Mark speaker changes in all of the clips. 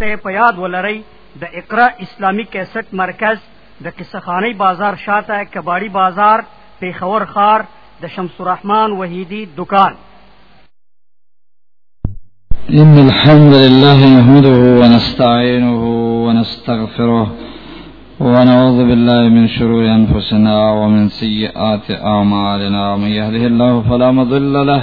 Speaker 1: ته په یاد ولرئ د اقرا اسلامی کیسټ مرکز د قصخانی بازار شاته کباړی بازار پیښور خار د شمس الرحمن وحیدی دکان
Speaker 2: ان الحمد لله نحمده ونستعينه ونستغفره ونعوذ بالله من شرور انفسنا ومن سيئات اعمالنا من يهده الله فلا مضل له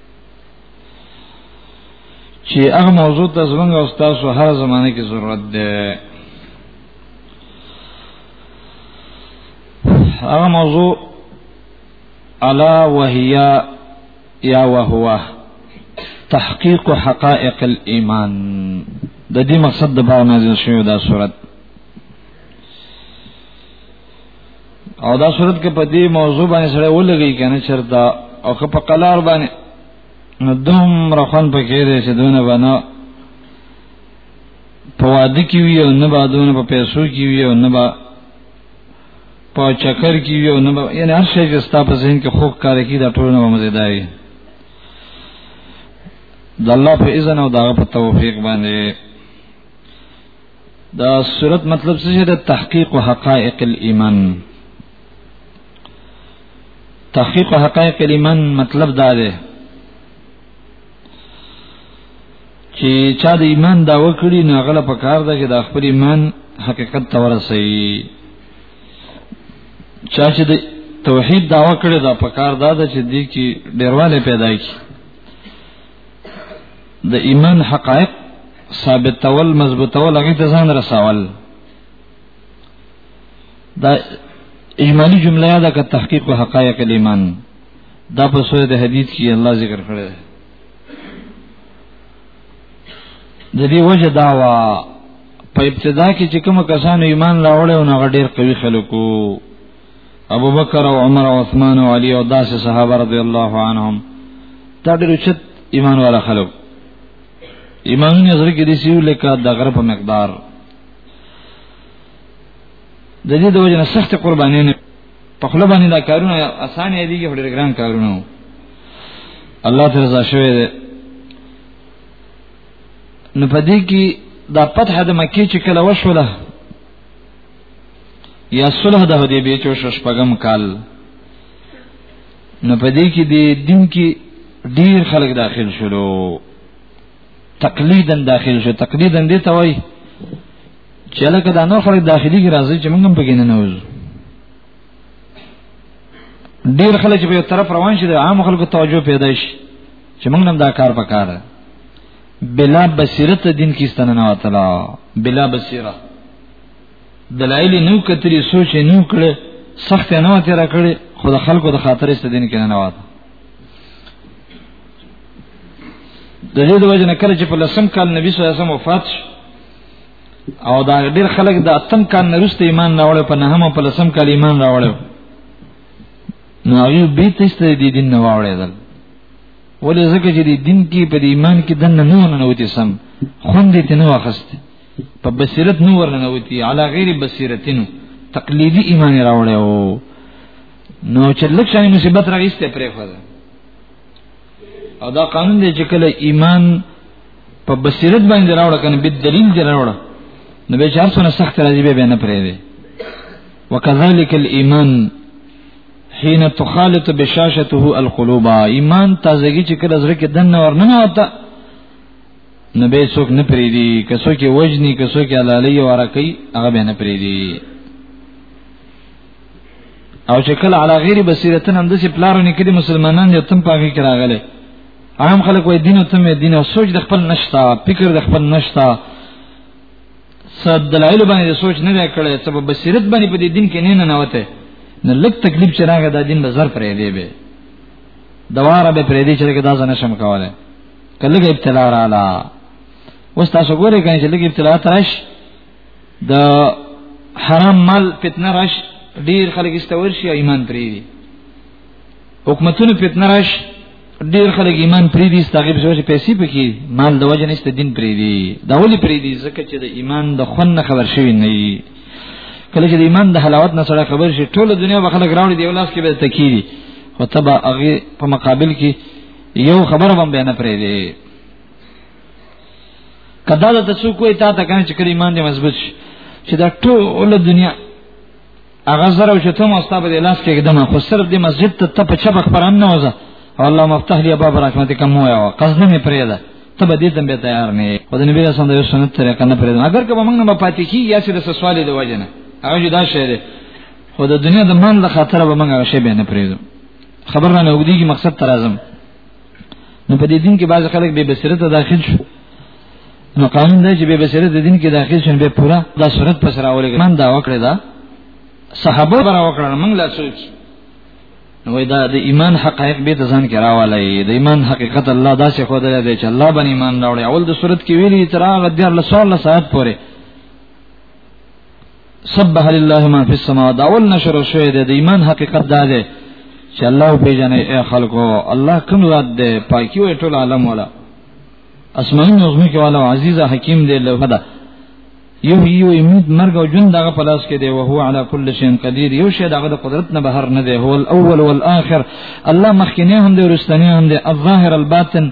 Speaker 2: چې هغه موضوع ته زمونږ او تاسو هر زمانه کې ضرورت ده هغه موضوع الا وهي یا وهو تحقیق حقائق الايمان د دې مقصد د بار نازل شوی دا صورت او دا صورت کې په دې موضوع باندې سره ولګي کنه چرتا او که په قلار باندې نو دوم رخن پکې دې چې دونه بنا په وادي کې وي او نه با دونه په پیسو کې وي او نه با په چکر کې وي او نه با یعنی هر شی چې ستا په ذهن کې خوک کار کوي دا ټول نه مزیدار وي د الله په اذن او دغه په توفیق باندې دا صورت مطلب څه ده تحقیق حقائق الايمان تحقیق حقائق الايمان مطلب دا ده چې چا د ایمان دا وکړي نه غل په کار ده چې د خپل ایمان حقیقت ته ورسي چا چې د توحید دا وکړي دا په کار ده چې دې کې ډیرواله پیدا کی د ایمان حقایق ثابتول مضبوطول هغه ته ځان رسول دا اجمالی جمله یاده که تحقیق و حقایق الایمان دا په سورې د حدیث کې الله ذکر کړی دی د دې وجه دا وا په ابتدا کې چې کوم کسان ایمان راوړل او هغه ډیر قوي خلکو ابو بکر او عمر او عثمان او علی او داس صحابه رضی الله عنهم دا ډېر چت ایمان والا خلک ایمان یې زړه کې دي سیو لکه د غره په مقدار د دې د وجه نه سخت قرباني نه په خپل باندې دا کارونه اسان دي کې ډېر ګران کارونه الله تعالی رضا شوی دی نو پدې کې دا فتح د مکه چې کله وشوله یا صلح د حدیبیه چې شو شپږم کال نو په دې کې د دین کې ډیر خلک داخل شولو تقلیدا داخل شو تقلیدا دې ته وایي چې لکه دا نو خلک داخلي کې راځي چې موږ هم پکې نه نوځو ډیر خلک چې په یو طرف روان شي د عام خلکو توجه پیدا شي چې موږ هم دا کار وکړو بلا بصیرت دین کې ستنه نه وتلا بلا بصیره دلایل نو کتري سوچ نو کړ سخت نه وته را کړ خو د خلکو د خاطر ست دین کې نه واده د دې د وجه نه کړ چې په لسم کال نبی صلی الله علیه وسلم وفات شو او دا ډیر خلک د اتم کال نرسته ایمان راوړ په نهمه په لسم کال ایمان راوړ نو هغه به تاسو د دین نه واوړېدل ولې ځکه چې د دین کې په ایمان کې دنه نه نه وتی سم خوند دې نه واخست په بصیرت نو ورنه وتی علی غیر بصیرتینو تقلیدی ایمان راوړی او نو چې لک شان مصیبت راغیسته پرې فدا او دا قانون دی چې کله ایمان په بصیرت باندې راوړ کنه به دلیل دی راوړ نو به چار څونه سخت راځي به نه پرې دی وکذالک الايمان حين تخالط بشاشته القلوب ایمان تازگی چې کله زړه کې دنه ورننه وته نه به څوک نه پریدي که څوک وجني که څوک حلالي او رکي هغه به نه پریدي او چې کله علا غیر بصیرتن هم د سي پلارو نه کړي مسلمانان یو تم پاګه کې راغله عام خلک وای دین او تم دین او سوچ د خپل نشتا فکر د خپل نشتا صد دلایل باندې سوچ نه کړي سبب بصیرت باندې په دې دین کې نه نه نوته نه لک تکلیف چې راغی دا دین به زر پرې دی به دواره به پرې دی چې دا ځنه شم کوله کله کې ابتلا را لا اوس تاسو ګورئ کنه چې لګي ابتلا ترش د حرام مال فتنه رش ډیر خلک استور شي ایمان پری دي حکومتونو فتنه رش ډیر خلک ایمان پری دي استغیب شوی پیسې پکې مال د وجه نشته دین پری دي دا ولي پری دي ځکه چې د ایمان د خون خبر شوی نه وي کله چې د ایمان د حلاوت نه سره خبر شي ټول دنیا به خلک راوړي دی ولاس کې به تکیری خو تبا هغه په مقابل کې یو خبر هم به نه پرې دی کدا د تاسو کوی تا ته کنه چې کړي ایمان دې مضبوط شي چې دا ټول دنیا هغه زره او شتم او ستاب دې لاس کې قدم خو صرف دې مسجد ته ته په چبخ پر ان وځه الله مفتح لي باب رحمتک مو یا قصد نه پرې ده ته به دې تم به تیار نه خو د نبی رسول الله سنت طریقه نه پرې اگر که موږ نه پاتې کی یا چې د سوال دی وجنه هغه دا شعر خو د دنیا د مان له خاطر به موږ هغه شی به نه پرې خبر نه وګدیږي مقصد تر اعظم نو په دې دین کې بعض خلک به بصیرت داخل شو نو قانون دی چې به بصیرت دین کې داخل شون به پورا دا صورت پس راولې من دا وکړه دا صحابه برا وکړه موږ لا سوچ نو دا د ایمان حقایق به ځان کې راواله د ایمان حقیقت الله دا څه خو دی چې الله باندې ایمان راوړي اول د صورت کې ویلي تر هغه د 14 ساعت پورې سبح لله ما فی السماوات اول نشر شوی دی د ایمان حقیقت دا دی چې الله پیژنې اے خلکو الله کوم ذات دی پاکي وي ټول عالم ولا اسماني نظم کې والا عزیز حکیم دی له فدا یو یو امید مرګ او ژوند دغه په لاس کې دی او هو علی کل شیء قدیر یو شی دغه د قدرت نه بهر نه دی هو الاول والآخر الله مخکنه هم دی ورستنی هم دی الظاهر الباطن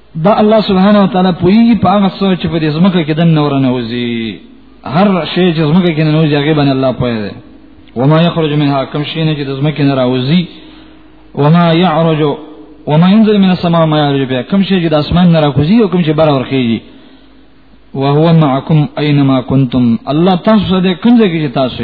Speaker 2: دا الله سبحانه و تعالی پویږي په هغه څه چې په دې زمکه کې د نور نه وځي هر شی چې زمکه کې نه وځي هغه باندې الله پوهه ده وما يخرج منها كم شي نه چې د زمکه نه راوځي وما يعرج وما ينزل من السماء ما يعرج بها كم شي چې د اسمان نه راکوزي او کوم چې بار ورخيږي وهو معكم اينما كنتم الله تاسو دې کوم ځای کې تاسو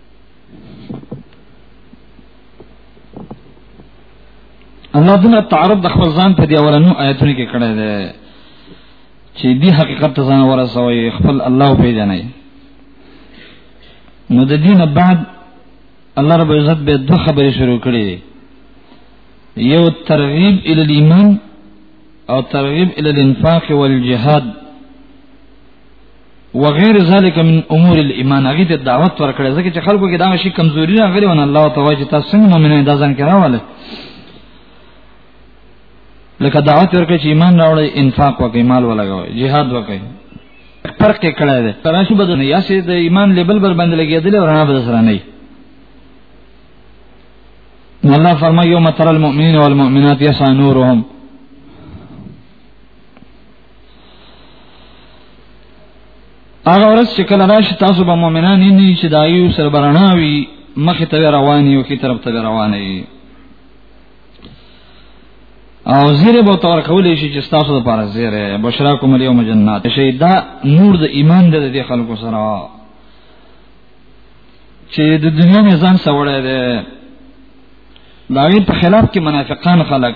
Speaker 2: الله دنا تعرض د خپل ځان ته دی اولنو آیتونه کې کړه ده چې دی حقیقت ته ځان ورسوي خپل الله پیژني نو د دینه بعد الله رب عزت به دوه خبرې شروع کړې یو ترغیب ال الايمان او ترغیب ال الانفاق والجهاد وغیر ذلک من امور الايمان هغه ته دعوت ورکړي ځکه چې خلکو کې دا شی کمزوري نه غلي ونه الله تعالی چې تاسو څنګه مؤمنان دا ځان کراواله لکه دعوت ورکړي چې ایمان راوړي انفاق وکړي مال ولګوي jihad وکړي فرق کې کړه ده تراسو بدل نه یا سي د ایمان لیبل بر باندې لګیدل او رانه بدل سره نه نو الله فرمایي یوم تر المؤمنین والمؤمنات یسع نورهم هغه ورځ چې کله راشي تاسو به مؤمنان نه چې دایو سره برناوي مخ ته رواني او کی طرف ته رواني او زیره به تور کولې شي چې تاسو لپاره زیره بشراکم الیوم جنات شي دا نور د ایمان د دې خلکو سره چې د دنیا نه ځان سوړې ده دا په خلاف کې منافقان خلک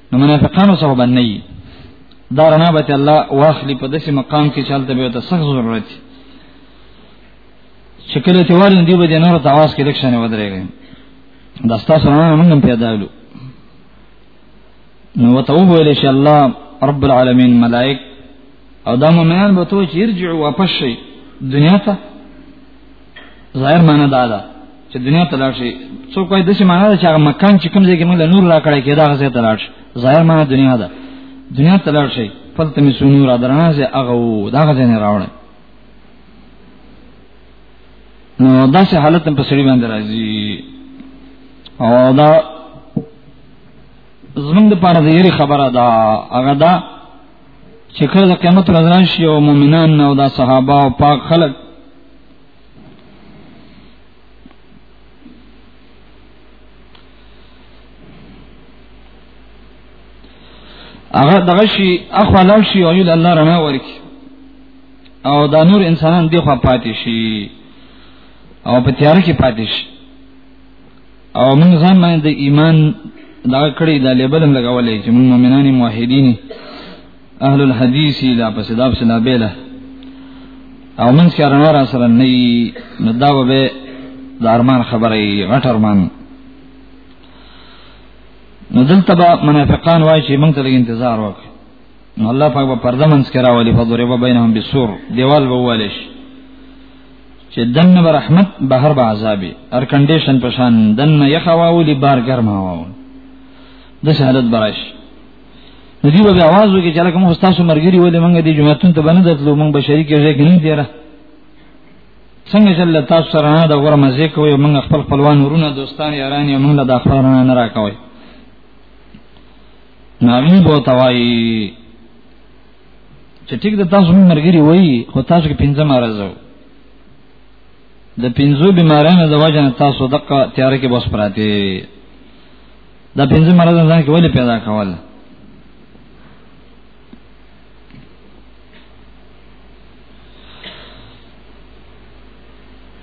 Speaker 2: نو منافقانو سره باندې نه دا رڼا به الله واخلي په داسې مقام کې چالتته به ته سخت ضرورت چې کله ته وارن دی به د نور تواس کې لکشنه ودرېږي دا ستاسو رڼا موږ هم پیدا کړو نو وتوب ویل شي الله رب العالمین ملائک او دا مؤمنان به تو چې ارجعوا واپس شي دنیا ته ظاهر معنا دا ده چې دنیا ته لاړ شي څوک وایي د څه معنا ده چې هغه مکان چې کوم ځای کې موږ نور را کړی کېدا هغه ځای ته لاړ شي ظاهر معنا دنیا ده دنیا ته لاړ شي فلته می سونو را درنه زه هغه و دا غځ نه راوړل نو داسې حالت په سړي باندې راځي او دا زمونږ د پاره د یری خبره ده هغه دا چې کله د قیامت ورځ راشي او مؤمنان او دا صحابه او پاک خلک هغه دغه شي اخو لو شي او یل الله رڼا ورکی او دا نور انسانان دی خو پاتې شي او په تیار کې پاتې شي او موږ ځان باندې ایمان دا کړی دا لیبل هم لګولې چې موږ مؤمنان موحدین اهل الحديث دا پس دا پس لا بیله او من سره نور سره نه نو دا به د ارمان خبره غټ ارمان نو دلته به منافقان وای چې موږ ته لږ انتظار وکړي نو الله پاک په پرده منځ کې راولي فضرب بینهم بسور دیوال به والش چې دنه به رحمت بهر به عذاب ار کنډیشن پشان دنه یخوا ولي بار ګرما واو د شهادت براش ندی به आवाज وکړي چې لکه موږ تاسو مرګري ولې موږ دې جمعتون ته باندې درلو موږ بشری کې ځای کې نه دیره څنګه چې الله تاسو سره نه دا غره مزه کوي موږ خپل خپلوان ورونه دوستان یاران یې موږ له داخله نه نه راکوي ناوی بو توای چې ټیک د تاسو مرګري وای خو تاسو کې پنځه مرزو د پنځو بیمارانو د وجه تاسو دغه تیار کې بوس پراته دا پنځه مرض ځان کې ولې پیدا کول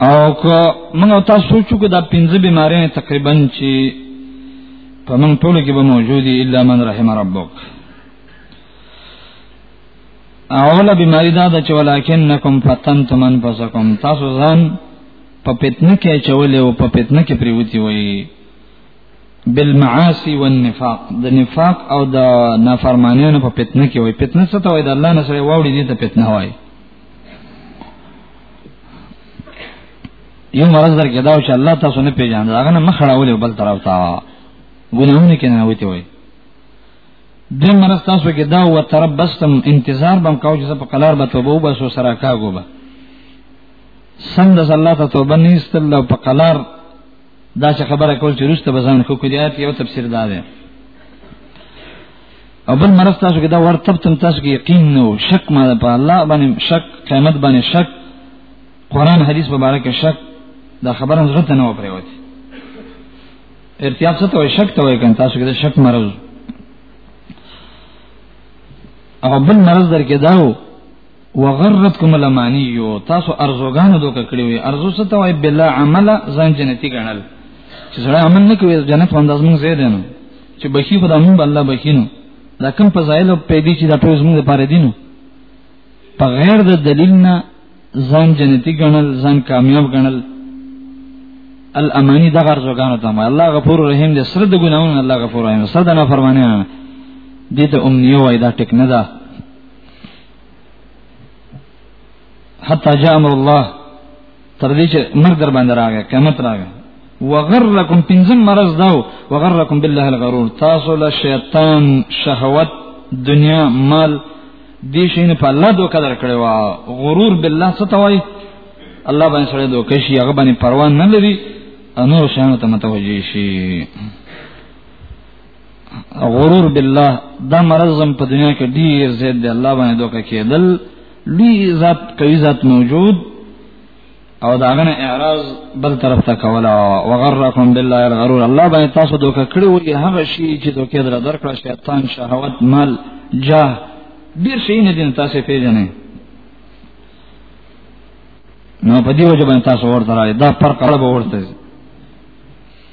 Speaker 2: او که موږ تاسو سوچو کې دا پنځه بیمارۍ تقریبا چې په موږ ټول کې به موجودي الا من رحم ربک اوله بیماری دا ده چې ولکنکم فتنتم انفسکم تاسو ځان په پتنه کې چولې او په پتنه کې پریوتی وایي بالمعاصي والنفاق د نفاق او د نافرمانیانو په فتنه کې وای فتنه څه ته وای د الله نه سره واوړي دي ته فتنه وای یو مرز در کې دا چې الله تاسو نه پیژاند هغه نه مخړاولې بل طرف تا ګناونه کې نه وتی وای د مرز تاسو کې دا و تربستم انتظار بم کاو چې په قلار به توبه وباسو سره کاغو به سم د الله ته توبه نیستل په قلار دا چې خبره کول چې رسته بزان خو کړی آیت یو تفسیر دا دی او بل مرز تاسو کې دا ورتب تم تاسو کې یقین نو شک ما په الله باندې شک قیامت باندې شک قران حدیث مبارک شک دا خبره زړه ته نه وپریوتی ارتیاب څه ته شک ته وایي کله تاسو کې دا شک مرز او بل مرز درکې داو وغرتکم الامانی یو تاسو ارزوګانو دوک کړی وي ارزو څه ته وای بلا عمل ځان جنتی ګڼل چې سره عمل نه کوي جنت باندې زموږ زید نه چې بخي خدای مونږ الله بخینو دا کوم فضایل او پیدې چې دا ټول زموږ لپاره دینو په غیر د دلیل نه ځان جنتی ګڼل ځان کامیاب ګڼل الامانی دغه ارزوګانو ته الله غفور رحیم دې سره د ګناونو الله غفور رحیم سره د نافرمانه دې ته امنیه وای دا ټیک نه ده حتا جاء امر الله تر دې چې مرګ در باندې راغی قیامت راغی وغرکم پنځم مرز داو وغرکم بالله الغرور تاسو له شیطان شهوت دنیا مال دې شین په الله دوکه در کړی وا غرور بالله څه توای الله باندې سره دوکه شي هغه باندې پروا نه لري انو شانو ته متوجي شي غرور بالله دا مرض زم په دنیا کې ډیر زیات دی الله باندې دوکه کېدل لوی ذات کوي ذات موجود او دا غنه اعراض بل طرف ته کولا وغرکم بالله الغرور الله باندې تاسو دوکه کړی وي هغه شی چې دوکه در درکړه شیطان شهوت مال جاه ډیر شي نه دین تاسو پیژنئ نو په دې وجه باندې تاسو ورته راځي دا فرق اړه به ورته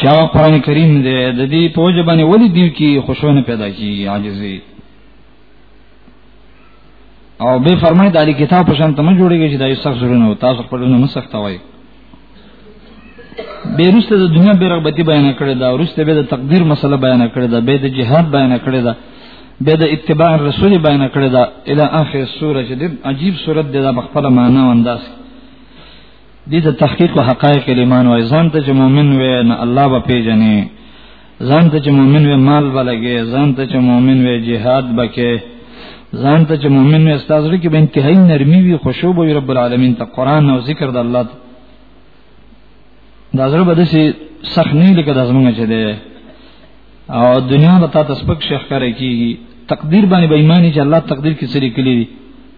Speaker 2: شاو قران کریم دې د دې پوجا باندې ولې دی کې خوشونه پیدا کیږي عاجزي او به فرمای دالی کتاب په شان تم جوړیږي چې دا یو سخت زرونه تاسو خپل نه مسخت وای بیرسته د دنیا بیرغبتی بیان کړی دا ورسته به د تقدیر مسله بیان کړی دا به د جهاد بیان کړی دا به د اتباع رسول بیان کړی دا اله اخر سوره چې د عجیب سورته د خپل معنا او انداز دې ته تحقیق او حقایق ایمان وای ځان ته چې مؤمن وې نه الله به پیژنې ځان ته چې مؤمن وې مال بلګې ځان ته چې مؤمن وې jihad بکې ځان ته چې مؤمن وې استاد لري کې به انتهایی نرمي وي خوشو به رب العالمین ته قران او ذکر د الله دا زړه به دسي سخت نه لکه د زمونږ چې ده او دنیا به تاسو سپک شیخ کرے کیږي تقدیر باندې بې ایمانی چې الله تقدیر کې سری کلی دي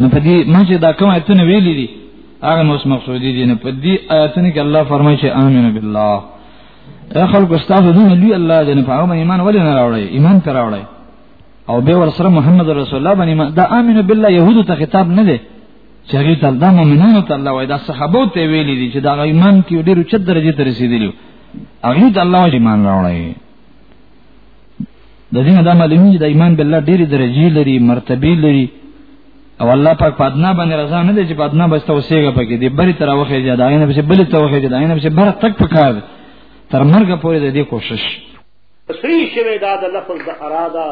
Speaker 2: نو په دې مجه دا کوم ایتونه ویلي دي هغه نو اوس مقصود دي نه په دې آیتونه کې الله فرمایي چې امين بالله اے خلق استاد دې لوی الله دې نه په هغه ایمان ولې نه راوړی ایمان پر راوړی او به ور سره محمد رسول الله باندې دا امين بالله يهودو ته خطاب نه دی چې هغه ته د مؤمنانو ته الله وای دا صحابه ته ویلي دي چې دا ایمان کې ډېر چت درجه ته رسیدلی او هیڅ الله ایمان راوړی د دې نه دا معلومیږي د ایمان بالله ډېری درجې لري مرتبه لري او الله پاک په ادنا باندې رضا نه دی چې په ادنا بس توسېږي پکې دې بری تر واخې چې دا نه به بل توخې چې دا نه به بر تک پکار تر مرګ پورې د دې کوشش
Speaker 3: سری شوی دا د لفظ د اراده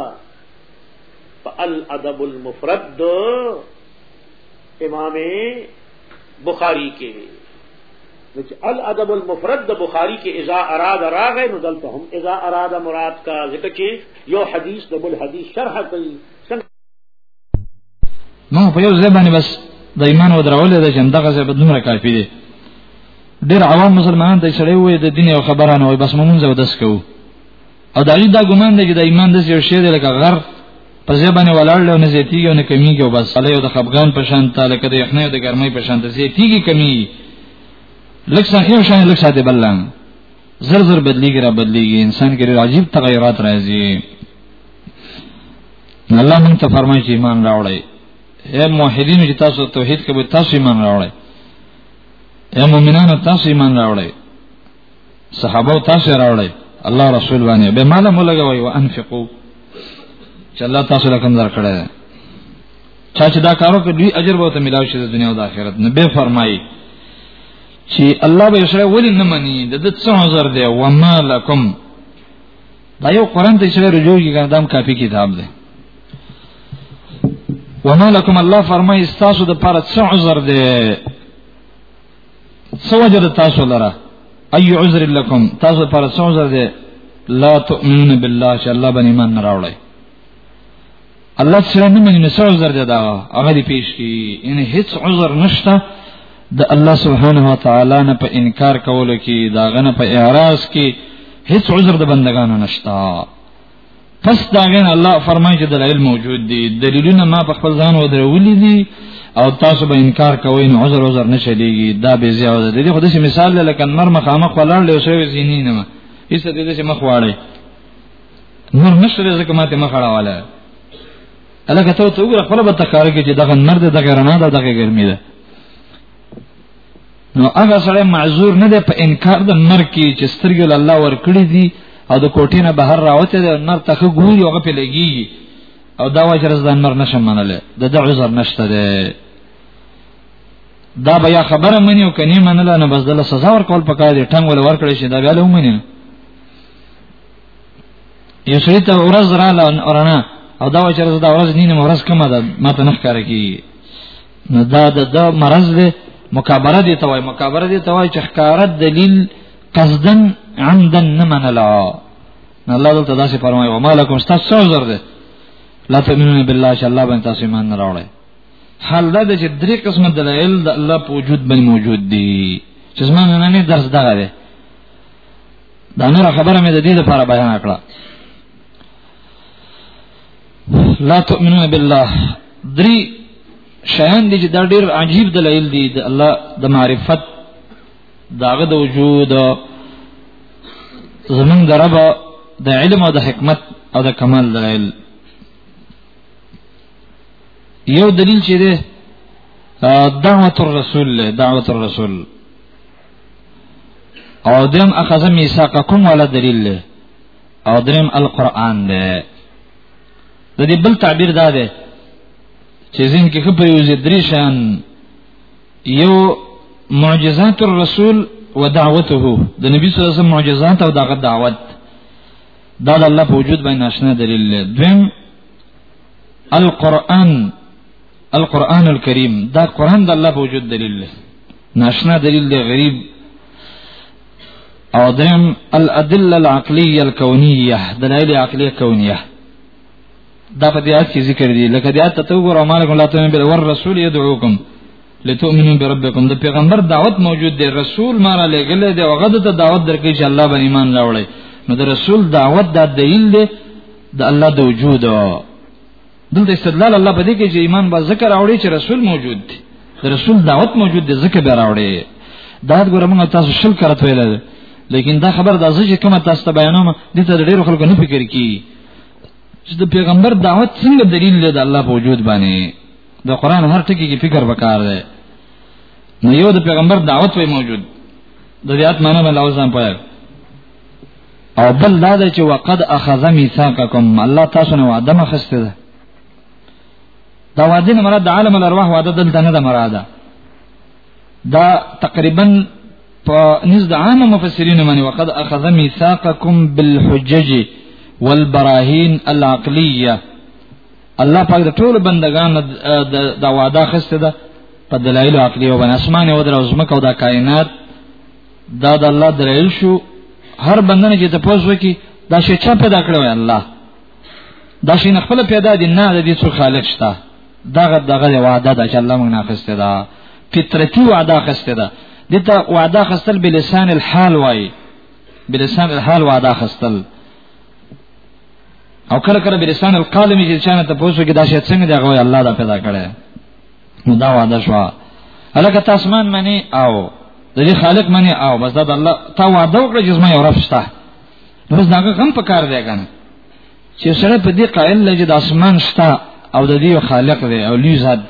Speaker 3: په الادب المفرد امام بخاری کې نو چې الادب المفرد د بخاری کې اذا اراد راغې نو دلته هم اذا اراد مراد کا ذکر چې یو حدیث د بل حدیث شرح کوي
Speaker 2: نو په یو ځای باندې بس د ایمان و درول د جن دغه ځای بدومره کافی دی ډیر عوام مسلمانان ته شړې وې د دین او خبرانه وې بس مونږ زو دس کوو او دالی دا ګمان دی چې د ایمان د یو شی دی لکه غر په ځای باندې ولاړ له نه زیتیږي او نه کمیږي او بس صلی او د خفغان په شان ته لکه د یخنۍ او د ګرمۍ په شان ته زیتیږي کمیږي لکه څنګه یو شان لکه ساده بلان زر زر بدلیږي را بدلیږي انسان کې عجیب تغیرات راځي الله مونږ ته فرمایي چې ایمان راوړی اے موحدین چې تاسو توحید کوي تاسو ایمان راوړی اے مؤمنانو تاسو ایمان راوړی صحابه تاسو راوړی الله رسول باندې به مال مولګه وای او انفقو چې الله تاسو له کوم درکړی چا چې دا کارو کې دوی اجر به ته ملاوي شي د دنیا او د آخرت نه به فرمایي چې الله به سره ولې نه مني د دې څو عذر دی و ما لکم دا یو قران ته سره رجوع کی کنه دام کافی کتاب دی و ما لکم الله فرمایي تاسو د پاره څو عذر دی سوجد تاسو لرا اي عذر لكم تاسو پر سوجد ده لا تؤمنون بالله چې الله باندې ایمان نه راوړی الله سره نه مني نو عذر ده دا هغه دې پیش کی ان هیڅ عذر نشته د الله سبحانه و تعالی نه په انکار کولو کې دا غنه په اعراض کې هیڅ عذر د بندگانو نشته پس دا غن الله فرمایي چې دلایل موجود دي دلیلونه ما په خپل ځان ودرولې دي او تاسو به انکار کوئ نو عذر عذر نشلېږي دا به زیاده دي خو داسې مثال لکه نر مخامخ ولاړ له شوی زینی نه ما هیڅ دې دې مخ واړی نور نشته ځکه ماته مخ اړواله الکه ته ته وګوره خپل به تکاره کې چې دغه نر دغه رڼا ده دغه ګرمي ده نو هغه سره معذور نه ده په انکار د مرګ کې چې سترګې له الله ورکړي دي او د کوټې نه بهر راوته ده نر ته خو ګوري هغه په لګي او دا وجه رز د نر نشه منله د د عذر نشته ده دا بیا خبره منی او کني منله نه بس دله سزا ورکول پکاره دي ټنګ ول ورکړي شي دا بیا له منی یو سړی ته ورځ رااله اورنه او دا وجه رز دا ورځ نینه ورځ کومه ده ماته نه ښکار کیږي نو دا د دا مرض دی مکابره دی توای مکابره دی توای چې ښکارت دلیل قصدن عمدن نه منلا نو الله دلته داسې فرمایي و مالکم تاسو زر دی لا تؤمنون بالله چې الله باندې تاسو ایمان نه راوړی حال دا دی چې درې قسمه دلایل د الله په وجود باندې موجود دي چې زما نه نه درس دغه دی دا نور خبره مې د دې لپاره بیان کړه لا تؤمنون بالله دري شیان دي چې دا ډېر عجیب دلایل دي د الله د معرفت داغه د وجود زمون د رب د علم او د حکمت او د کمال دلایل یو دلیل چې ده دعوت الرسول له دعوت الرسول او دیم اخذ میثاقکم ولا دلیل له او دریم القرآن دی د دې بل تعبیر دا دی چې ذهن کې خپل یو درې شان یو معجزات الرسول ودعوته د نبی صلی الله علیه وسلم معجزات او دغه دعوت دا د الله په وجود باندې ناشنا دلیل دی دویم القرآن القرآن الكريم دا قرآن د الله په وجود دلیل دی ناشنا دلیل دی غریب او دریم الادله العقلیه الکونیه دلایل عقلیه کونیه دا په دې آیت کې ذکر دي لکه دې آیت ته وګورئ مالک الله تعالی بل ور رسول يدعوکم لتؤمنوا بربکم د پیغمبر دعوت موجود دی رسول ما را لګل دی او غد ته دعوت درکې چې الله باندې ایمان راوړي نو د رسول دعوت دا دلیل دی د الله د وجود دلته استدلال الله په دې کې چې ایمان به ذکر راوړي چې رسول موجود دی رسول دعوت موجود دی ذکر به راوړي دا ګوره موږ تاسو شل کرت ویل لیکن دا خبر دا چې کومه تاسو ته بیانوم دي ته ډېر خلکو نه فکر کی چې د پیغمبر دعوت څنګه دلیل دی د الله په وجود باندې د قران هر ټکی کې فکر وکړ دی نو یو د پیغمبر دعوت وی موجود د دې آیات معنی باندې لوځم پوهه او بل دا ده چې وقد اخذ میثاقکم الله تاسو نه وعده مخسته ده دا وعده نه مراد د عالم الارواح وعده دلته نه ده مراده دا تقریبا په نزد عام مفسرین باندې وقد اخذ میثاقکم بالحجج والبراهین العقلیه الله پاک د ټول بندگان د وعده خسته ده په دلایل عقلیه باندې اسمان او در او زمکه او د کائنات دا د الله درایل شو هر بندنه چې ته پوس وکي دا شی چا پیدا کړو الله دا شی نه خپل پیدا دي نه د دې څو خالق شته دغه دغه وعده ده چې الله موږ نه خسته ده فطرتي وعده خسته ده دته وعده خستل بلسان الحال وای بلسان الحال وعده خستل او کله کله بلسان القالم چې چانه ته پوسو کې دا شی څنګه دی غوي الله دا پیدا کړی نو دا وعده شو الکه تاسو مان منی او د دې خالق منی او بس دا الله تا وعده وکړه چې زما یو رب شته نو بس داګه غم پکار دی کنه چې سره په دې قائل لږ د اسمان شته او د دې خالق دی او لوی ذات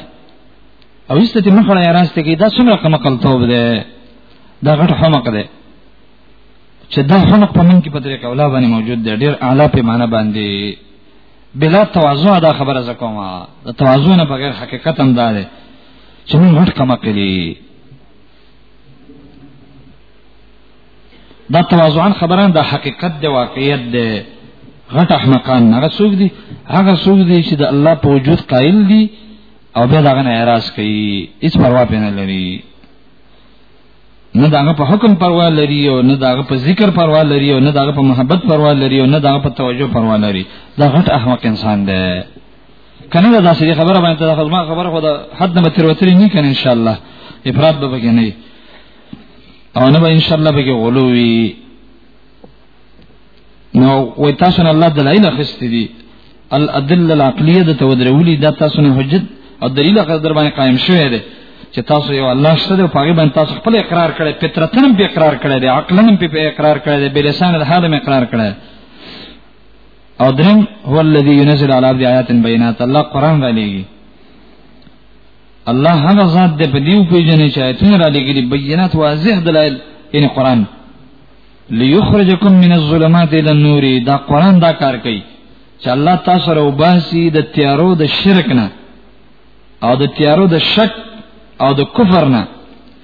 Speaker 2: او ایسته ته مخړه یا راسته کې دا څومره کم عقل توب دی دا غټ حمق دی چې دا حمق په من کې په طریقه اولا باندې موجود دی ډیر اعلی پیمانه باندې بلا تواضع دا خبره زکوم دا تواضع نه بغیر حقیقت هم دا ده چې موږ هټ کما کړی دا تواضعان خبران دا حقیقت دی واقعیت دی غټ احمقان نه رسوګ دي هغه سوګ دي چې د الله په وجود قائل دي او به دا غنه اعتراض کوي هیڅ پروا پینې لري نه داغه په حکم پروا لري او نه داغه په ذکر پروا لري او نه داغه په محبت پروا لري او نه داغه په توجه پروا لري دا غټ احمق انسان دی کنه دا داسې خبره باندې دا خدمه خبره خو دا حد نه تر وتري نه کنه ان شاء الله افراد به بګنی او نه به ان شاء الله بګي غلووي نو وای تاسو نه الله دلایل اخیستي دي الادله العقلیه د تودرولي دا تاسو نه حجت او دلیل خو در باندې قائم شوی دی چې تاسو یو الله شته دی په باندې تاسو خپل اقرار کړی فطرتن هم اقرار کړی دی عقلن هم په اقرار کړی دی بل لسان د حال هم اقرار کړی او درم هو الذی ينزل علی عبد آیات بینات الله قران را لېږي الله هغه ذات دې په دیو پیژنې چې آیتونه را لېږي بینات واضح دلایل یعنی قران ليخرجكم من الظلمات الى النور دا قران دا کار کوي چې الله تاسو راو باسي د تیارو د شرک نه او د تیارو د شک او د کفر نه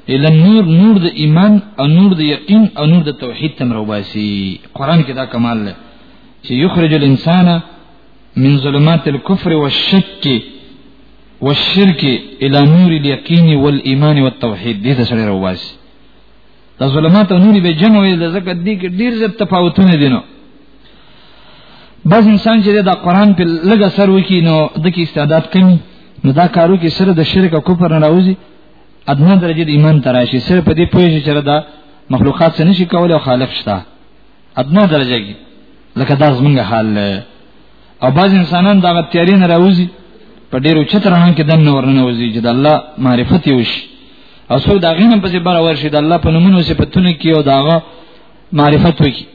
Speaker 2: الى النور نور د ایمان او نور د یقین او نور د توحید تم راو باسي قران کې دا کمال له چې یخرج الانسان من ظلمات الكفر والشك والشرك الى نور اليقين والايمان والتوحيد دې ته سره راو باسي دا ظلمات او نور به جمع وي ځکه دې کې ډیر زیات تفاوتونه دي نو بعض انسان چې دا قران په لږ اثر وکي نو د کې استعداد کمی نو دا کارو کې سره د شرک او کفر نه راوځي ادنه درجه د ایمان تراشي سره په دې پوهې چې دا مخلوقات څه نشي کولای او خالق شته ادنه درجه کې لکه دا زمونږ حال او بعض انسانان دا غتیاري نه راوځي په ډیرو چترانو کې دنه ورننه وځي چې د الله معرفت یې وشي او څو دا غینم په بار ورشي د الله په نومونو صفاتونو کې او داغه معرفت وکي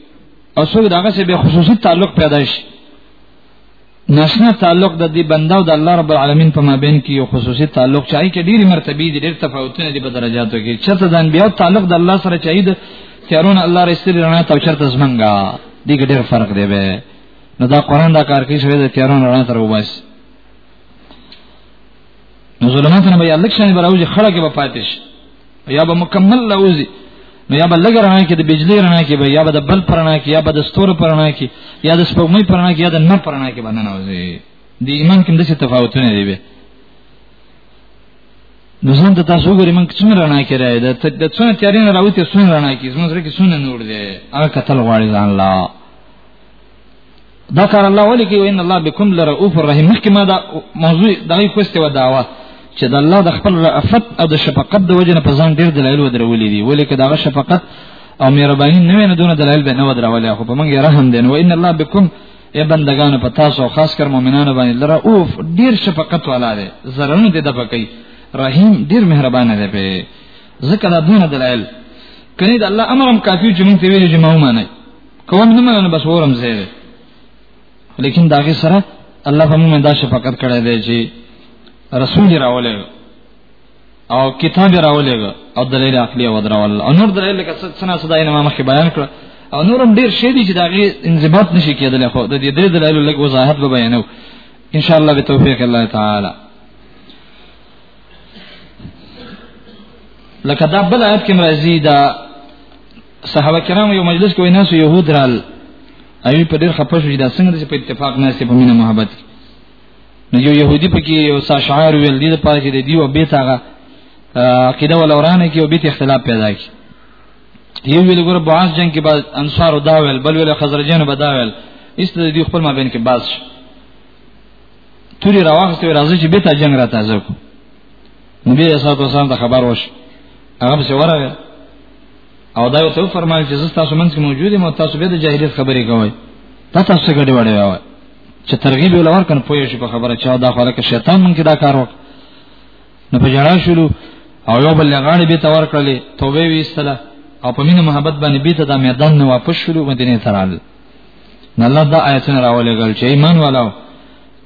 Speaker 2: او څو داغه سره به خصوصي تعلق پیدا شي ناشنا تعلق د دې بنده او د الله رب العالمین په مابین کې یو خصوصي تعلق چای کې ډېری مرتبه دي ډېر تفاوتونه دي په درجاتو کې چرته د انبیو تعلق د الله سره چای د تیارون الله رسول رڼا تو چرته زمنګا دې کې ډېر فرق دی به نو دا قران دا کار کوي چې د تیارو نه رڼا تر وباسي نو ظلمات نه به الله شان براوځي خلک به پاتې شي یا به مکمل لوزي نو یا به لګ رڼا کې د بجلی رڼا کې به یا به د بل پرنا کې یا به د ستور پرنا کې یا د سپوږمۍ پرنا کې یا د نور پرنا کې باندې نوځي د ایمان کې د څه تفاوتونه دی به نو زموږ د تاسو ګورې موږ څومره رڼا کې راځي د څونه تیارین راوته څونه رڼا کې زموږ سره کې څونه نور دی هغه قتل غواړي ځان لا دا کار الله ولي کوي ان الله بكم لرؤوف الرحيم مخکې ما دا موضوع دغه خوسته و داوا چې د الله د خپل رأفت او د شفقت د وجنه په ځان ډیر دلایل ودرولې دي ولې کې دغه شفقت او مهرباني نه وینې دونه دلایل به نه ودرولې خو په موږ رحم دي نو ان الله بكم ای بندگانو په تاسو خاص کر مؤمنانو باندې لرؤوف ډیر شفقت والا دی زرنه دې د پکې رحیم ډیر مهربان دی په ذکر د دونه دلایل کله د الله امر هم کافی چې موږ ته ویل چې ما ومنه کوم نه مننه بس ورم زیره لیکن داغه سره الله په موږ دا شفقت کړی دی چې رسول راولې او کتاب راولې او دلیل عقلی او درول او نور دلیل لکه څنګه صدا یې ما مخکې بیان کړ او نورم ډیر شی دي چې داغه انضباط نشي کېدلی خو د دې دلیل لږ وضاحت به بیانو ان شاء الله بتوفیق الله تعالی لکه دا بل آیت کې مرضی دا صحابه کرام یو مجلس کوي ناس يهود رال ایو په ډیر خپه شو دا څنګه چې په اتفاق ناس په مینه محبت نو یو يهودي پکې یو ساشعار ویل دي په کې دی او بیت هغه عقیده ول اورانه کې او بیت اختلاف پیدا کی یو ویل ګور بعض جنگ کې بعد انصار دا ویل بل ویل خزرجان به دا ویل است دې خپل مابین کې باز توري راوخته راځي چې بیت جنگ را تازه کو نبی صلی الله علیه وسلم ته خبر وش هغه به ورغه او دا یو څه فرمایل چې زستا سمن کې موجوده مو تاسو به د جاهلیت خبرې کوئ تاسو څه ګډي وړي وای چې ترغیب ولا ورکن پوه شي په خبره چا دا خلک شیطان مونږ دا کار وکړ نو په جړا شروع او یو بل غاړي به تور کړلې توبه ویستله او په مینه محبت باندې بیت دا میدان نه واپس شروع مدینه ترال نه الله دا آیتونه راولېګل چې ایمان والو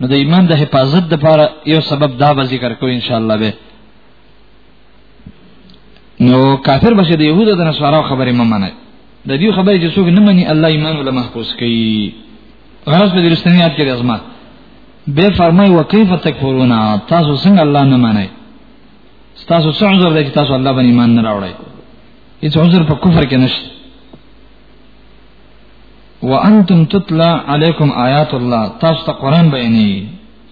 Speaker 2: نو د ایمان د حفاظت لپاره یو سبب دا به ذکر کوو ان شاء الله به نو کافر بشه د يهودو د نصارا خبره ممنه د دې خبره چې څوک نه مني الله ایمان ولا محفوظ کوي غرض به درستنیات کې ازما به فرمای وکيف تکفرون تاسو څنګه الله نه منئ تاسو څو عذر دی چې تاسو الله باندې ایمان نه راوړی هیڅ عذر په کفر کې نشته وانتم تتلا علیکم آیات الله تاسو ته قران بیانې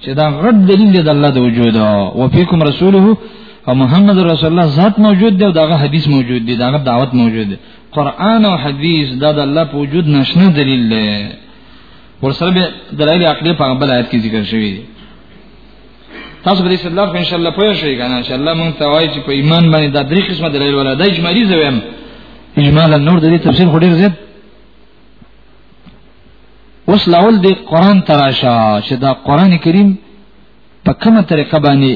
Speaker 2: چې دا غټ دلیل دی د الله د وجود او فیکم رسوله او محمد رسول الله ذات موجود دی او داغه حدیث موجود دی داغه دعوت موجود دی قران او حدیث دا د الله په وجود نشنه دلیل دی ورسره به دلایل عقلی په بل آیت کې ذکر شوی دی تاسو به دې صلی الله ان شاء الله پوه شئ کنه ان شاء الله مونږ ته وایي چې په ایمان باندې دا درې قسمه دلایل ولا د اجمالی زویم اجمالا نور د دې تفسیر خو ډیر زیات اوس لاول د قران تراشه چې دا قران کریم په کومه طریقه باندې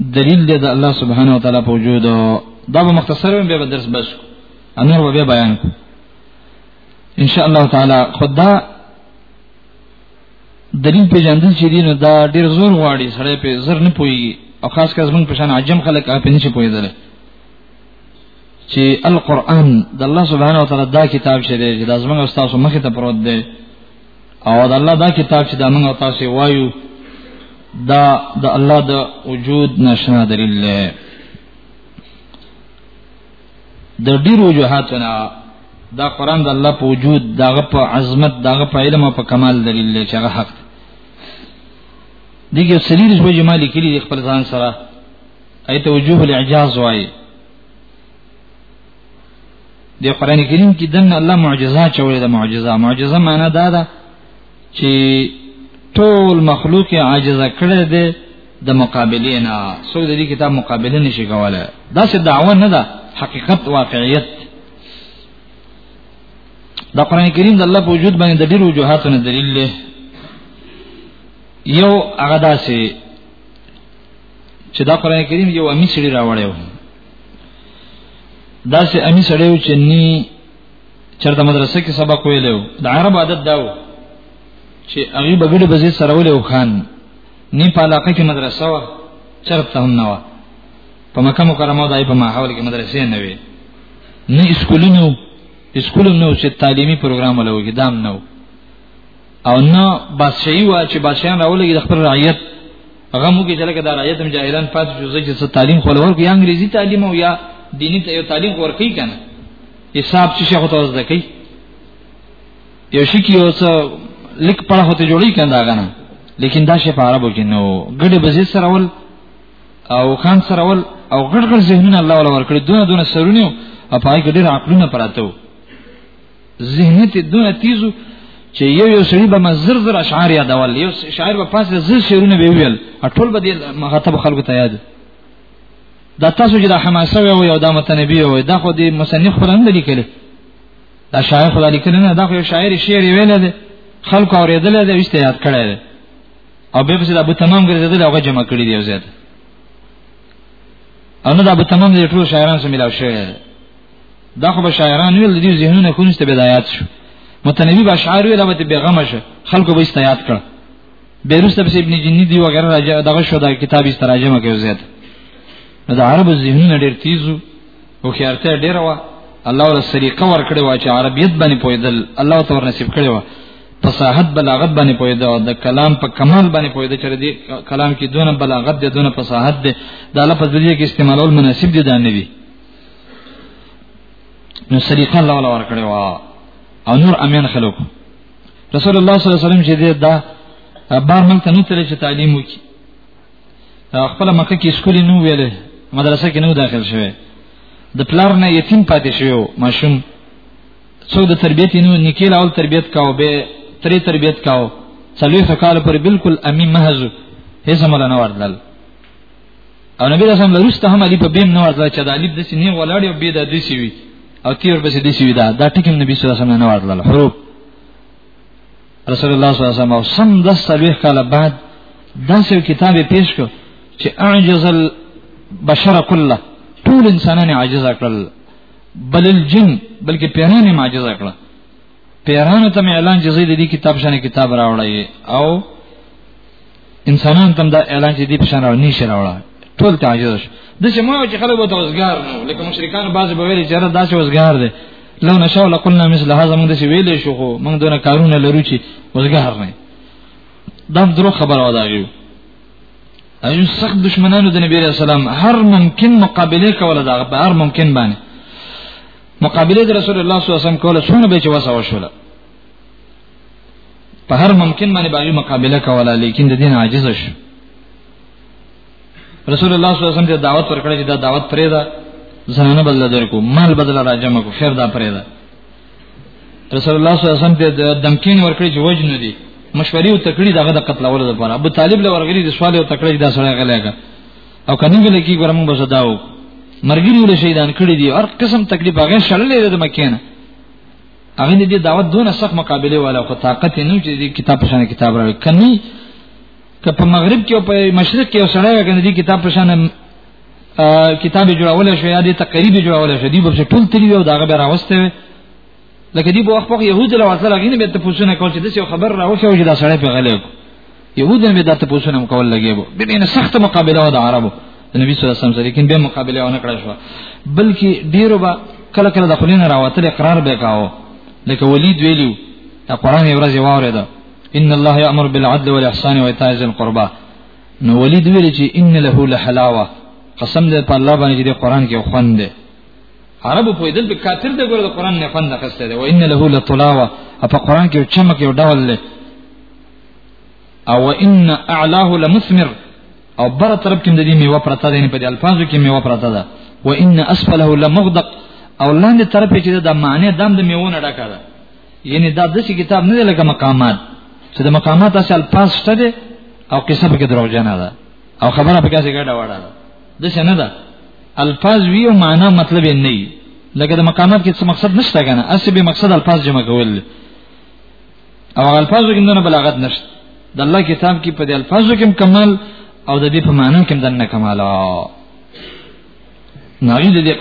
Speaker 2: دلیل دی د الله سبحانه و تعالی په وجود دا به مختصر به به درس بس انور به بیان ان شاء الله تعالی خدا دلیل پیژندل چې دین دا ډیر زور غواړي سره په زر نه پوي او خاص کر زمونږ په شان عجم خلک اپ نه شي پویدل چې القرآن د الله سبحانه و تعالی دا کتاب شه دی چې د زمونږ استاد مخ ته پروت دی او د الله دا کتاب چې د موږ او تاسو وایو دا د الله د وجود نشنا دلیل دی د ډیر وجوهاتنا دا قران د الله په وجود داغه په عظمت داغه په علم او په کمال دلیل دی چې هغه حق دی دیګه سلیل شوی جمال کلی د خپل ځان سره ایت وجوه الاعجاز وای د قران کریم کې دنه الله معجزه چولې ده معجزه معجزه معنی دا ده چې ټول مخلوق عاجز کړی دی د مقابله نه څوک د دې کتاب مقابله نشي کولای دا څه دعوه نه ده حقیقت واقعیت د قران کریم د الله په وجود باندې د ډیرو وجوهاتو نه دلیل دی یو هغه داسې چې دا قران کریم یو امی سړي راوړی و داسې امی سړی و چې ني چرته مدرسې کې سبق ویلو د عرب عادت داو چې هغه بغړي بزې سره ولې وخان نه په علاقه کې مدرسه و چرته هم نه و په مکه مکرمه دای په ماحول کې مدرسې نه وي نه اسکولونو اسکولونو نو چې تعلیمي پروګرام ولوي دام نه او نه بادشاہي و چې بادشاہان راولګي د خپل رعیت غمو کې چې لکه د رعیت هم جاهلان پات جوزه چې تعلیم خلور کوي انګریزي تعلیم او یا دینی ته یو تعلیم ورکی کنه حساب چې شیخ ته وځدکی یو شي کې یو څه لیک پړه هوته جوړی کنده غنه لیکن دا شی په عربو کې نو ګډه بزې سره ول او خان سره ول او ګډ ګډ ذهنونه الله ولا ورکړي دونه دونه سرونه او پای کې ډېر عقلونه پراته وو ذهن ته دونه تیزو چې یو یو سړي به مزر زر اشعار یادول یو شاعر په پاس زر شعرونه به ویل ټول به د مخاطب خلکو ته یاد دا تاسو چې د حماسه وي او د متنبي وي دا خو د مصنف خپل هم لیکلي دا شاعر خدای لیکنه نه دا خو شاعر شعر ویل دی خلق اوریدل دی وشته یاد کړی دی او به پس دا ابو تمام ګرځیدل هغه جمع کړی دی زیات او نو دا ابو تمام دی ټول شاعران سره ملاو شوی دا خو به شاعران ویل دی ذهنونه کونسته بدايات شو متنبی به شاعر ویل به بیغمه شو خلق به استیاد کړ بیرسته پس ابن جنی دی وغیرہ دغه شو دا کتاب استراجمه کوي زیات نو د عربو ذهنونه ډیر تیزو او خیرته ډیر وا الله ول سریقه ور کړی وا چې عربیت باندې پویدل الله تور نصیب کړی وا فصاحت بلاغت باندې پویدا او د کلام په کمال باندې پویدا چې دې کلام کې دونه بلاغت دې دونه فصاحت دې د الله په ذریعہ کې استعمالول مناسب دي دا نه وي نو سریقه الله ول ور کړی وا او نور امین خلق رسول الله صلی الله علیه وسلم چې دا بار مونږ ته نو تل چې تعلیم وکړي خپل مکه کې سکول نو ویلې مدرسه کې نو داخل شوه د پلار نه یتیم پاتې شو ماشوم څو د تربیت نو نکیل اول تربیت کاو به تری تربیت کاو څلوي فقال پر بالکل امی محض هیڅ مل نه وردل او نبی رسول الله رسته هم علی په بیم نه وردل چې د علی د سینې ولاړ او به د دې سی وی او تیر به دې سی وی دا دا ټکی نبی صلی الله علیه وسلم نه وردل حروف رسول الله صلی الله علیه وسلم او سم د سلوخ کاله بعد داسې کتاب پیش کړ چې اعجز البشر كله ټول انسانان عاجز کړل بل الجن بلکې پیران یې عاجز کړل پیران ته اعلان جزې د دې کتاب شنه کتاب راوړی او انسانان تم دا اعلان چې دی په شان راوړنی شي راوړه ټول تعجز د چې مو چې خلک وته وزګار نو لکه مشرکان باز به ویل چې را داسې وزګار دي لو نشاو لقلنا مثل هذا موږ چې ویلې شو خو موږ دونه کارونه لرو چې وزګار نه دا درو خبره وداږي ایو سخت دشمنانو د نبی رسول الله هر ممکن مقابله کوله دا هر ممکن باندې مقابله د رسول الله صلی الله علیه وسلم کوله څونه به چې وسه وشوله په هر ممکن باندې باغی مقابله کوله لیکن د دین عاجز شو رسول الله صلی الله علیه وسلم ته دعوت ورکړه چې دا دعوت پرې ده زنانه بدل درکو مال بدل راجمه کو خیر دا پرې ده رسول الله صلی الله علیه وسلم ته دمکین ورکړي چې وجه نه دي مشورې او تکړی دغه د قتل اول لپاره ابو طالب له ورغلی د سوال او تکړی دا سره غلېګا او کنه ویل کی ګرمو بس داو مرګری له شهیدان کړی دی هر قسم تکلیف هغه شړلې د مکینه هغه نه دي دعوت دونه سخت مقابله والا خو طاقت نه چې دې کتاب په شان کتاب راوي کني که په مغرب کې او په مشرق کې وسړی کنه دې کتاب په شان کتاب جوړول شو یا دې تقریب جوړول شو دې په ټول تری او داغه به راوسته وي لکه دې په وخت په يهود له وسره غینه به ته پوښتنه کول چې دې خبر راوښه او چې دا سړی په غلې کو يهود نه بدعت پوښتنه مکول لګي وو به نه سخت مقابله و د عربو د نبی صلی الله علیه وسلم سره لیکن به مقابله ونه کړې شو بلکې ډیرو به کله کله د خلینو راوتل اقرار به کاوه لکه ولید ویلو دا قران یې ورځ واورید ان الله یامر بالعدل والاحسان وایتاء ذی القربى نو ولید ویل چې ان له لحلاوه قسم دې په الله باندې دې قران کې خوند دی عربو په دې په کافر دې ګوره قران نه خوند اخسته دی و ان له لطلاوه په قران کې چمک یو ډول دی او ان اعلاه لمثمر او بر طرف کې د دې میوه پرته ده نه په دې الفاظو کې میوه پرته ده و ان اسفله لمغدق او لاندې طرف کې چې د معنی دام د میوه نه ډکه ده یعنی دا د کتاب نه لکه مقامات چې د مقامات اصل الفاظ شته ده او قصه به درو جنا ده او خبره به کاسه ګډه وړه ده د څه نه ده الفاظ وی او معنا مطلب یې نه لکه د مقامات کې څه مقصد نشته کنه اصل به مقصد الفاظ جمع کول او الفاظو کې نه بلاغت نشته د الله کتاب کې په دې الفاظو کې کمال او د دې په معنی کې دنه کمال نه دې دې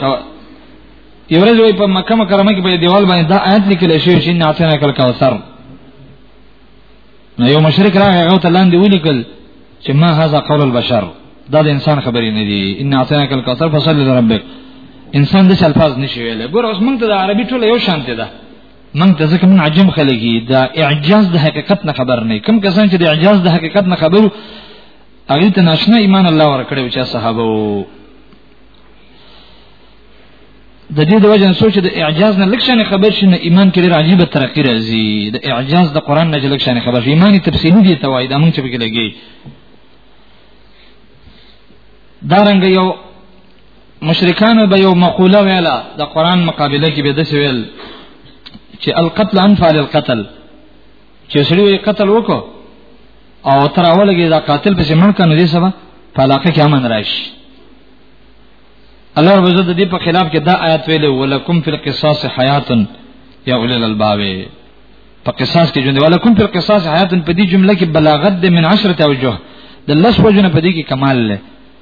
Speaker 2: یو ورځ وای په مکه مکرمه کې په دیوال باندې دا آیت لیکل شوی چې ناتنه کل کوثر نو یو مشرک راغی هغه ته لاندې ولیکل چې ما هاذا قول البشر دا د انسان خبرې نه دي ان اعطینا کل کوثر فصلی لربک انسان د الفاظ نشي ویل ګور اوس موږ ته د عربي ټول یو شان دي ده من ته ځکه من عجم خلک دا اعجاز د حقیقت نه خبر نه کوم کسان چې د اعجاز د حقیقت نه خبرو هغه ته ناشنا ایمان الله ورکړي چې صحابه وو د دې د وجه سوچ د اعجاز نه لکشن خبر شنه ایمان کې ډېر عجیب ترقی راځي د اعجاز د قران نه لکشن خبر شي ایمان تفصیلی دی توای د مونږ چې بګلګي دارنګ یو مشرکان به یو مقوله ویلا د قران مقابله کې به د ویل چې القتل انفع للقتل چې سړي قتل وکړو او تر اوله کې دا قاتل به زمون کنه دي سبا په علاقه کې امن راشي الله رب عزت دې په خلاف کې دا آیات ویلې ولکم فی القصاص حیات یا اول الالباب په قصاص کې ژوند ولکم فی القصاص حیات په دې جمله کې بلاغت د من عشرة اوجه د لس وجنه په دې کې کمال له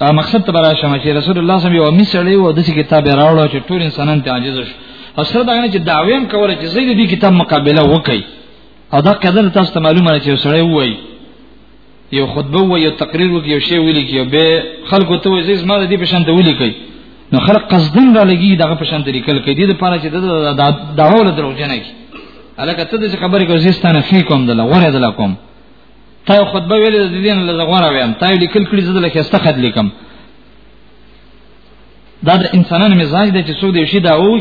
Speaker 2: دا مقصد ته راشه چې رسول الله صلی الله علیه وسلم یو مثالی و د کتاب راوړو چې ټول انسانان ته عاجز شي او سره دا نه چې داویم کوله چې زید دې کتاب مقابله وکړي او دا کدل تاسو ته معلومه نه چې سره وایي یو خطبه و یو تقریر و یو شی ویل کی به خلکو ته وځي زما د دې په شان ته ویل کی نو خلک قصدن را لګي دغه په شان ته لیکل کی دې لپاره چې د داوله دروځنه کی الکه ته د خبرې کوزستانه فیکم دلا وره دلا کوم تا خطبه ویلې د دین له غوړه ویم تا لیکل کړي زده لکه است خد لیکم دا د انسانانو مزاج دی چې څوک دی شي دا او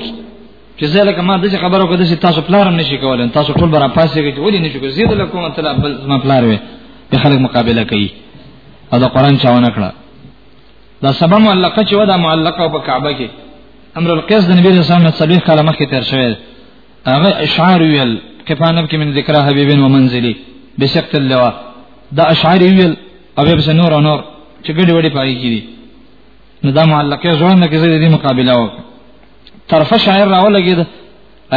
Speaker 2: چې زه لکه ما د خبرو کده چې تاسو پلارم نشي کولای تاسو ټول برا پاسې کې ولې نشي کولای زیاده لکه کوم تل بل ما پلار وي د خلک مقابله کوي او دا قران چاونه کړه دا سبا معلقه چې ودا معلقه په کعبه کې امر القیس د نبی رسول الله صلی الله علیه وسلم کاله مخکې تیر شوی هغه اشعار ویل کفانب کې من ذکر حبیب و منزلی بشکت اللوا دا اشعار ویل او به نور او نور چې ګډ وډي پای کیږي نو دا معلقه ځوان نه کیږي د دې مقابله و طرف شاعر راو لګید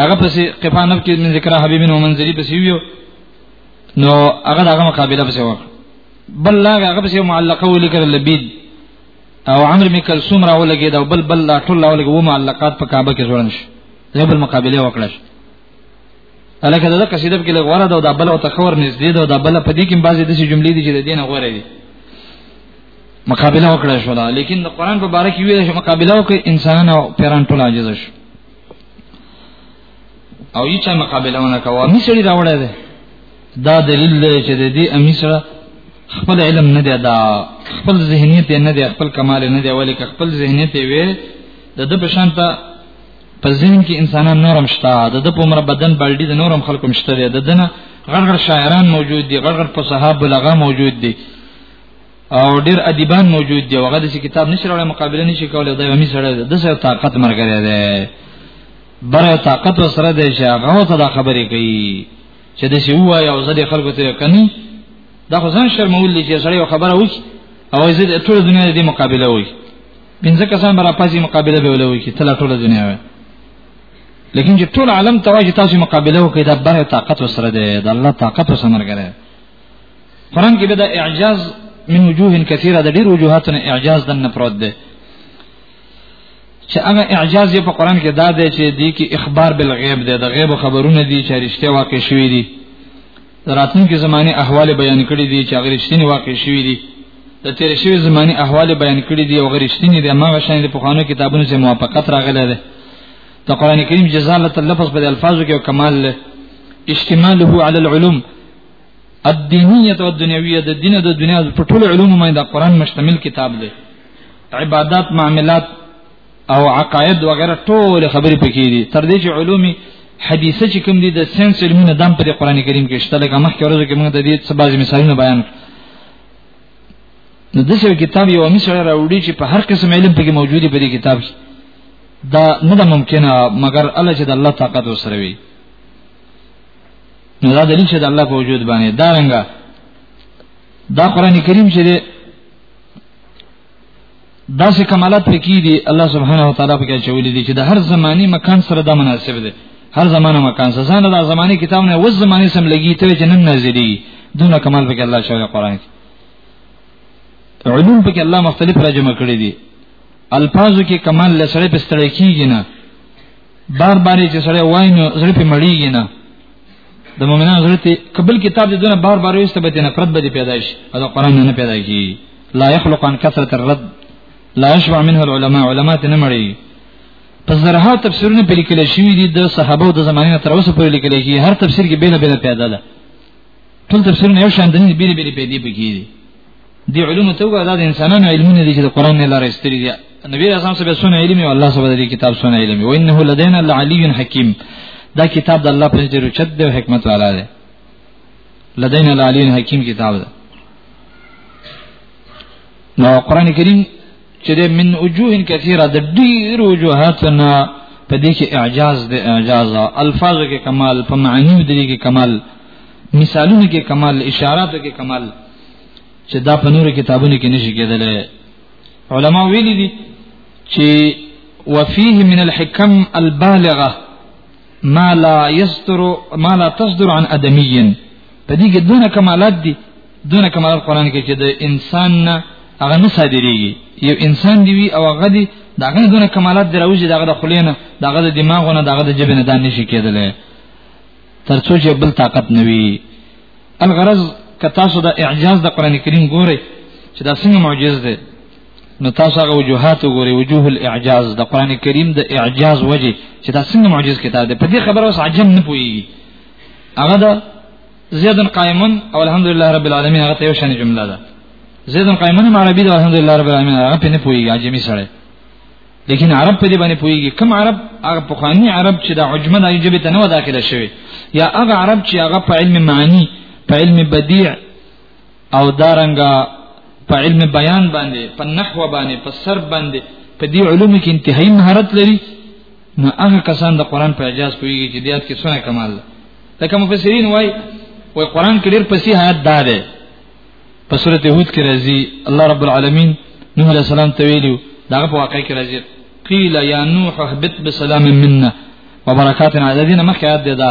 Speaker 2: هغه پسې کفانب کې من ذکر حبیب و منزلی پسې ویو نو هغه دغه مقابله پسې وکړه بل لا هغه پسې معلقه ولیکل لبید او عمرو میکل سوم راو لګید او بل بل لا ټول راو لګو معلقات په کعبه کې ځوړن شي یو بل مقابله وکړه الکه دا قصیده کې لغوره ده او دا بل او تخور نږدې ده او دا بل په دې کې بعضې د شي جملې دي چې د دین غوره دي مقابله وکړه شو لا لیکن د قران په باره کې ویل شو مقابله وکړي انسان او پیران ټول عاجز شو او یې چا مقابله ونه کاوه می سړي راوړی ده دا دلیل دی چې د دې امی سره خپل علم نه دی دا خپل ذهنیت نه دی خپل کمال نه دی ولیک خپل ذهنیت وي د د بشانته په ذهن کې انسانان نورم شته د د په مر بدن بلډي د نورم خلکو مشته دي د دنه غړغړ شاعران موجود دي غړغړ په صحاب بلغه موجود دي او ډیر ادیبان موجود دي هغه د کتاب نشر ولا مقابله نشي کولای دا یومي سره د سره طاقت مرګره ده بره طاقت سره ده چې هغه ته دا خبرې کوي چې د سی وای او زده خلکو ته کني دا خو ځان شرمول دي چې سړی خبره وکړي او زه ټول دنیا دې مقابله وکړي پنځه کسان برا پازي مقابله به ولوي کی تل ټوله دنیا وي لیکن چې ټول عالم ته واجب تاسو مقابله وکړئ دا بره طاقت وسره ده د الله طاقت وسره مرګره قران کې به دا اعجاز من وجوه کثیره د ډیر وجوهاتونه اعجاز دنه پروت ده چې هغه اعجاز یې په قران کې دا ده چې دی کې اخبار بالغیب ده د غیب خبرونه دي چې رښتیا واقع شوي دي راتلونکي زمانه احوال بیان کړي دي چې هغه رښتینی واقع شوی دي د تیر شوی زمانه احوال بیان کړي دي او غریشتینی دي ما غشان د پخوانو کتابونو سره موافقت راغلی دی د قران کریم جزاله اللفظ په الفاظو کې کمال له اشتماله علی العلوم الدینیه او دنیویه د دین او د دنیا په ټول علوم باندې د قران مشتمل کتاب دی عبادت معاملات او عقاید وغیرہ ټول خبرې پکې دي تر دې چې علوم حدیثه چې کوم دي د ساينس علمونه دام په قرآن کریم کې شته لکه مخکې ورځو کې موږ د دې څه بعضي مثالونه بیان نو د څه کتاب یو مثال راوړي چې په هر قسم علم پکې موجود دی په دې کتاب کې دا نه ده ممکنه مګر الله چې د الله طاقت وسره وي نو دا دلیل چې د الله په وجود باندې دا رنګه دا قرآن کریم چې داسې کمالات پکې دي الله سبحانه و تعالی پکې چولې دي چې د هر زماني مکان سره دا مناسب دي هر زمانه مکان سره ځان د زماني کتاب نه وز زماني سم لګي ته چې نن نازلي دونه کمال پکې الله شوی قران کې علوم پکې الله مختلف راجم کړی دي الفاظو کې کمال لسړې په ستړې کېږي نه بار بار چې سړې وای نو زړه په مړیږي نه د مؤمنانو زړه ته قبل کتاب دې دونه بار بار وسته به نه پرد به پیدا شي او قران نه پیدا کیږي لا يخلق عن كثرة الرد لا يشبع منه العلماء علماء ته نه مړي په زرها تفسیرونه په لیکل شوی دي د صحابه او د زمانه تر اوسه پورې لیکل کیږي هر تفسیر کې بیل بیل پیدا ده ټول تفسیرونه یو شان دي بیل بیل پیدا بږي دي دی علوم ته وګوره د انسانانو علمونه دي چې د قران نه لاره استری دي نبی رسول سره سونه علم او الله سبحانه د کتاب سونه علم او انه لدینا لعلی حکیم دا کتاب د الله په ډیر چد او حکمت والا دی لدينا العلي الحكيم کتاب ده نو قران کریم چې د من وجوه کثیره د ډیر وجوهاتنا په دې کې اعجاز د اعجاز الفاظ کې کمال په معنی د دې کې کمال مثالونو کې کمال اشاراتو کې کمال چې دا په نورو کتابونو کې نشي کېدلی علما ویلي دي چې وفيه من الحکم البالغه ما لا يستر ما لا تصدر عن ادمي په دې کې دونه کمالات دي دونه کمالات قران کې چې د انسان نه هغه نه صادريږي یو انسان دی وی او هغه دی داغه دونه کمالات دروځي داغه د خلینو داغه د دماغونو داغه د جبنه دان نشي کېدل ترڅو چې بل طاقت نوي الغرض کتا سو د اعجاز د قران کریم ګوري چې دا څنګه معجزه ده نو تاسو هغه وجوهات وګورئ وجوه الاعجاز د قران کریم د اعجاز وجه چې دا څنګه معجز کتاب دی په دې خبره اوس عجم نه پوي هغه دا زید قائمون او الحمدلله رب العالمین هغه ته یو شان جمله ده زید قائمون عربي ده الحمدلله رب العالمین هغه په نه پوي عجمی سره لیکن عرب په دې باندې پويږي کوم عرب هغه پخوانی عرب چې د عجمه د ایجبه ته نه داخله شوی یا هغه عرب چې هغه په علم معنی په علم بدیع او دارنګه په علم بیان باندې په نحو باندې په سر باندې په دې علوم کې انتهایی مهارت لري نو هغه کسان د قران په اجازه کوي چې دیات کې څونه کمال لکه مفسرین وای وای قران کې ډېر پسې حیات دار دی په سورته هود کې راځي الله رب العالمین نوح علیہ السلام ته ویلو دا په واقع کې راځي قیل یا نوح اهبط بسلام منا وبرکات علی الذین مخیات دی دا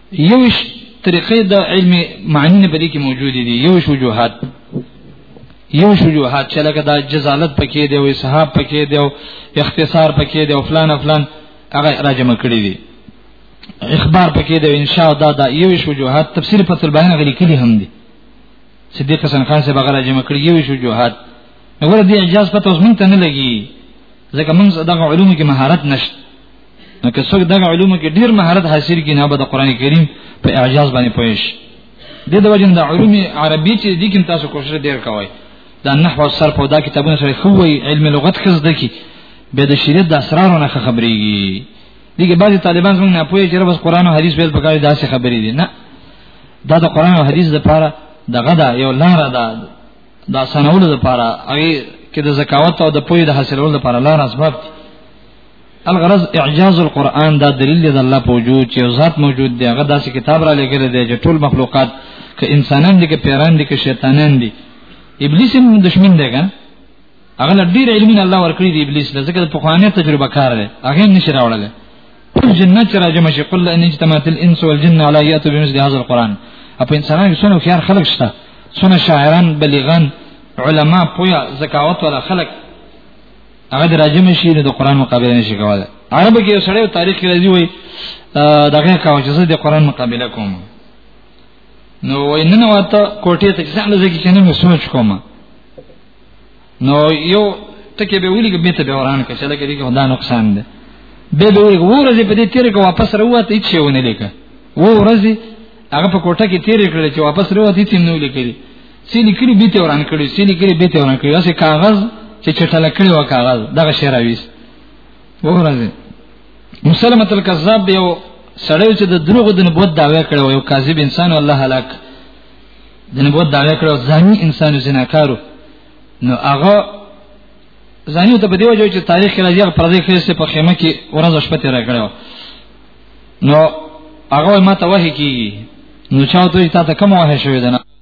Speaker 2: یوش طریقې د علم معنی نه بری کې موجود دي یوش وجوهات یو شجوعات چې لکه دا جزالت پکې دی او اسحاب پکې دی او اختصار پکې دی او فلان فلان هغه راجمه کړی دی اخبار پکې دی ان شاء الله دا یو شجوعات تفسیر فتح البیان غلی کلی هم دی صدیق حسن خان سے بغیر راجمه کړی یو شجوعات نو ور دي اجازه پته اوس مونږ ته نه لګي ځکه مونږ دغه علوم کې مهارت نشته نو که څوک دغه علومو کې ډیر مهارت حاصل کړي نه به د قران کریم په اعجاز باندې پوهیږ د دې وجه د علوم عربي چې د کوم تاسو کوشش ډیر کوی دا نحو سر په دا کتابونه سره خووي علم لغت کې زده کی به د شریعت د اسرارونو خبرېږي دغه بعضی طالبان څنګه نه پوهیږي چې بس قران او حدیث ویل پکاره داسې خبرې دي نه دا د قران او حدیث لپاره دغه دا یو لار ده دا سنولو لپاره هغه کې د زکاوت او د پوهې د حاصلولو لپاره لار اسباب دي الغرض اعجاز القرآن دا دلیل دی د الله په وجود چې ذات موجود دی هغه داسې کتاب را لګل دی چې ټول مخلوقات ک انسانان دي ک پیران دي ک شیطانان دي ابلیس هم دشمن دی ګان هغه ډیر علم الله ورکړي دی ابلیس د ذکر په خوانه تجربه کار دی هغه نشي راوړل ټول جنت چې راجم شي قل ان اجتماعت الانس والجن على ياتو بمثل هذا القران په انسانان کې څونه خيار خلق شته څونه شاعران بلیغان علما پویا زکاوت ولا خلق هغه د راجم شي د قران مقابله نشي کولای عرب کې یو سړی تاریخ کې راځي وای دغه کاوه چې د قران مقابله کوم نو وای نن واته کوټه ته ځان لږه کې نه سوچ کوم نو یو ټکی به ولي به ته به وران کړي چې لکه دې خدا نقصان ده به به ولي ورځې په دې تیر کې واپس راوته هیڅ ونه لیکه و ورځې هغه په کوټه کې تیر کړل چې واپس راوته هیڅ نه ولیکلی څه لیکلي به ته وران کړی څه لیکلي به ته وران کړی اسه کاغذ چې چټل کړی و کاغذ دغه شی راويس وګورئ مسلمت الکذاب یو سړی چې د دروغ د نبوت دعوی کړو یو کاذب انسان الله هلاک د نبوت دعوی کړو ځاني انسان زناکارو نو هغه ځاني ته په دی وجه چې تاریخ کې راځي پر دې کې په خیمه کې ورځ شپه تیر کړو نو هغه ما ته وحی کی نو چاو ته تا ته کوم وحی شوی ده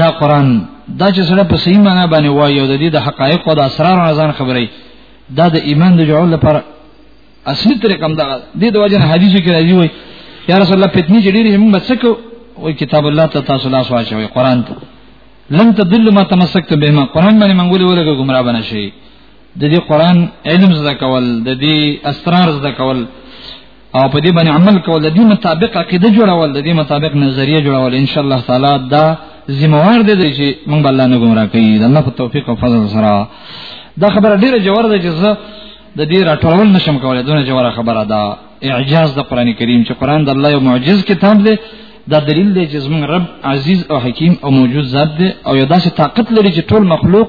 Speaker 2: دا قران دا چې سره په صحیح معنا باندې وایي او د دې د حقایق او د اسرار نه ځان خبرې دا د ایمان د جوړولو لپاره اصلي طریقه هم دا د دې وجه نه حدیثو کې راځي وایي یا رسول الله پتنی چې ډېری موږ مسکو وای کتاب الله ته تاسو لاس واچوي قران ته لن تدل ما تمسکت به ما قران باندې منګول ولګه گمراه بنه شي د دې قران علم زده کول د دې اسرار زده کول او په دې باندې عمل کول د دې مطابق عقیده جوړول د دې مطابق نظریه جوړول ان شاء الله تعالی دا ذمہوار دي چې موږ بل نه ګمرا کوي د الله په توفیق او فضل سره دا خبره ډیره جوړه ده چې زه د دې راټول نشم کولای دونه جوړه خبره ده اعجاز د قران کریم چې قران د الله یو معجز کتاب دی دا دلیل دی چې زمون رب عزیز او حکیم او موجود ذات دی او یو داسې طاقت لري چې ټول مخلوق